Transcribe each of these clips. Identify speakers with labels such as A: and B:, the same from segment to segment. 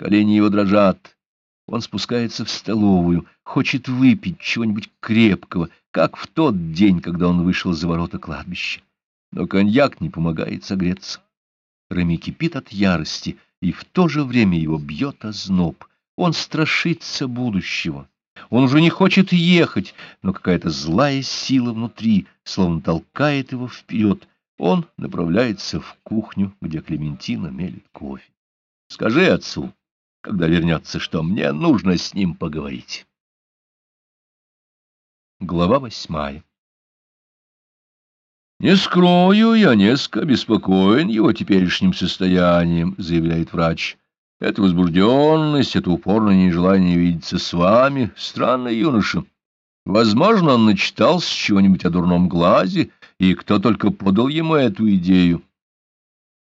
A: колени его дрожат. Он спускается в столовую, хочет выпить чего-нибудь крепкого, как в тот день, когда он вышел за ворота кладбища. Но коньяк не помогает согреться. Реми кипит от ярости, и в то же время его бьет озноб. Он страшится будущего. Он уже не хочет ехать, но какая-то злая сила внутри, словно толкает его вперед. Он направляется в кухню, где Клементина мелит кофе. Скажи отцу, когда вернется, что мне нужно с ним поговорить. Глава восьмая «Не скрою, я несколько обеспокоен его теперешним состоянием», — заявляет врач. «Это возбужденность, это упорное нежелание видеться с вами. Странный юноша. Возможно, он начитался чего-нибудь о дурном глазе, и кто только подал ему эту идею.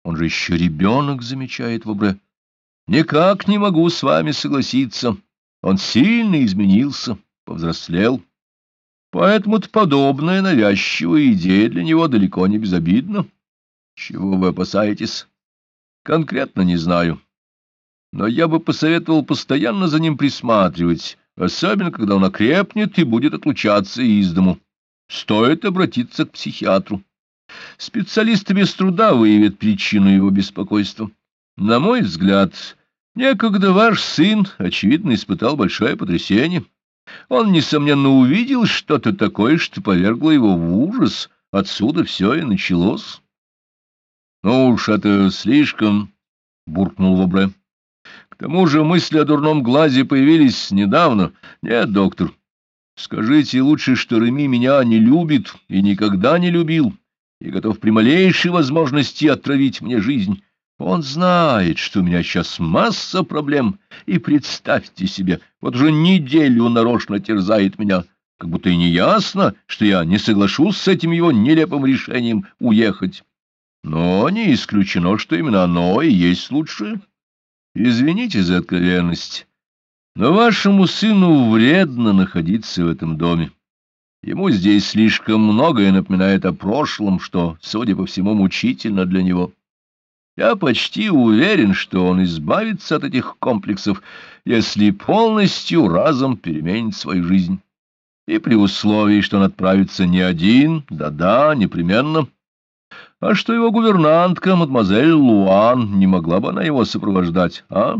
A: Он же еще ребенок, замечает Вобре. Никак не могу с вами согласиться. Он сильно изменился, повзрослел». Поэтому-то подобная навязчивая идея для него далеко не безобидна. Чего вы опасаетесь? Конкретно не знаю. Но я бы посоветовал постоянно за ним присматривать, особенно когда он окрепнет и будет отлучаться из дому. Стоит обратиться к психиатру. Специалисты без труда выявят причину его беспокойства. На мой взгляд, некогда ваш сын, очевидно, испытал большое потрясение. Он, несомненно, увидел что-то такое, что повергло его в ужас. Отсюда все и началось. — Ну уж это слишком, — буркнул Вобре. — К тому же мысли о дурном глазе появились недавно. Нет, доктор, скажите лучше, что Реми меня не любит и никогда не любил, и готов при малейшей возможности отравить мне жизнь. Он знает, что у меня сейчас масса проблем, и представьте себе, вот уже неделю нарочно терзает меня, как будто и не ясно, что я не соглашусь с этим его нелепым решением уехать. Но не исключено, что именно оно и есть лучшее. Извините за откровенность, но вашему сыну вредно находиться в этом доме. Ему здесь слишком многое напоминает о прошлом, что, судя по всему, мучительно для него. Я почти уверен, что он избавится от этих комплексов, если полностью разом переменит свою жизнь. И при условии, что он отправится не один, да-да, непременно. А что его гувернантка, мадемуазель Луан, не могла бы она его сопровождать, а?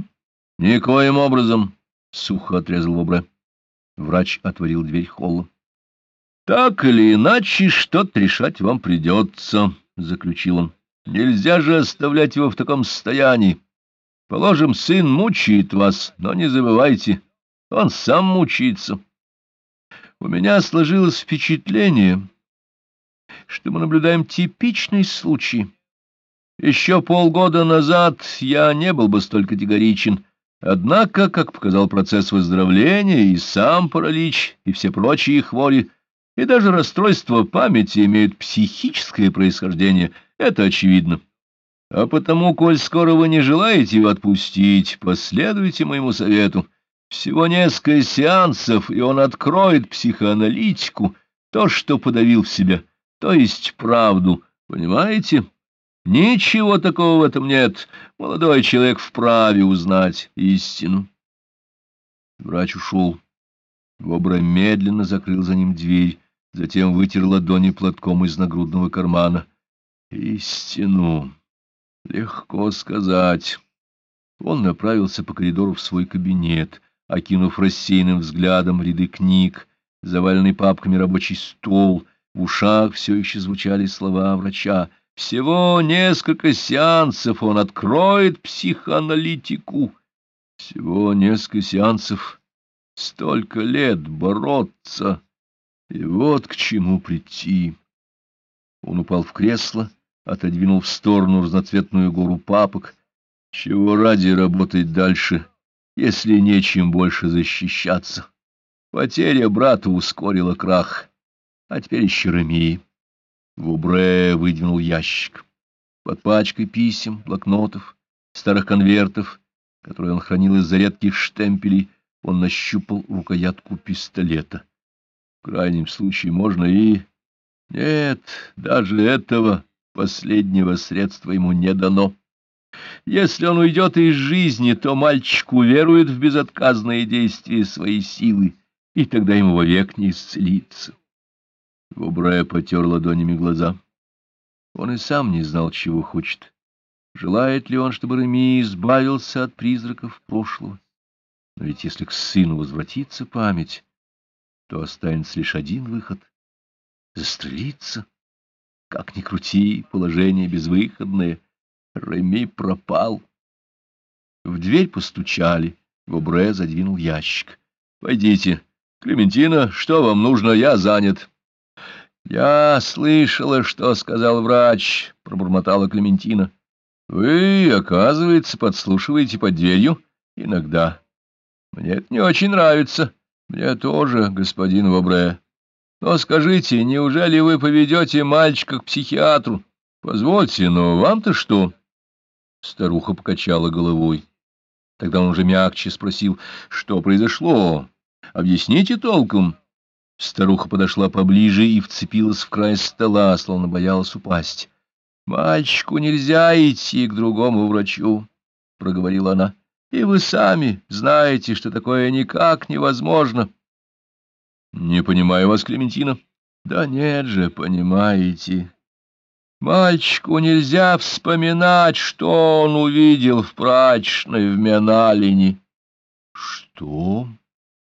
A: Никоим образом, — сухо отрезал Вобре. Врач отворил дверь холла. — Так или иначе, что-то решать вам придется, — заключил он. Нельзя же оставлять его в таком состоянии. Положим, сын мучает вас, но не забывайте, он сам мучается. У меня сложилось впечатление, что мы наблюдаем типичный случай. Еще полгода назад я не был бы столь категоричен, однако, как показал процесс выздоровления, и сам паралич, и все прочие хвори, и даже расстройство памяти имеют психическое происхождение — это очевидно. А потому, коль скоро вы не желаете его отпустить, последуйте моему совету. Всего несколько сеансов, и он откроет психоаналитику, то, что подавил в себе, то есть правду, понимаете? Ничего такого в этом нет. Молодой человек вправе узнать истину. Врач ушел. Вобра медленно закрыл за ним дверь, затем вытер ладони платком из нагрудного кармана — Истину. Легко сказать. Он направился по коридору в свой кабинет, окинув рассеянным взглядом ряды книг, заваленный папками рабочий стол. В ушах все еще звучали слова врача. Всего несколько сеансов он откроет психоаналитику. Всего несколько сеансов. Столько лет бороться. И вот к чему прийти. Он упал в кресло отодвинул в сторону разноцветную гору папок. Чего ради работать дальше, если нечем больше защищаться? Потеря брата ускорила крах, а теперь еще Реми. Вубре выдвинул ящик. Под пачкой писем, блокнотов, старых конвертов, которые он хранил из-за редких штемпелей, он нащупал рукоятку пистолета. В крайнем случае можно и... Нет, даже этого Последнего средства ему не дано. Если он уйдет из жизни, то мальчик уверует в безотказное действие своей силы, и тогда ему вовек не исцелиться. Вобрая потер ладонями глаза. Он и сам не знал, чего хочет. Желает ли он, чтобы Реми избавился от призраков прошлого? Но ведь если к сыну возвратится память, то останется лишь один выход — застрелиться. Как ни крути, положение безвыходное. Реми пропал. В дверь постучали. Бобре задвинул ящик. — Войдите. Клементина, что вам нужно? Я занят. — Я слышала, что сказал врач, — пробормотала Клементина. — Вы, оказывается, подслушиваете под дверью? — Иногда. — Мне это не очень нравится. — Мне тоже, господин Вобре. Но скажите, неужели вы поведете мальчика к психиатру? Позвольте, но вам-то что? Старуха покачала головой. Тогда он уже мягче спросил, что произошло. Объясните толком. Старуха подошла поближе и вцепилась в край стола, словно боялась упасть. — Мальчику нельзя идти к другому врачу, — проговорила она. — И вы сами знаете, что такое никак невозможно. — Не понимаю вас, Клементина. — Да нет же, понимаете. Мальчику нельзя вспоминать, что он увидел в прачечной в Меналине. — Что?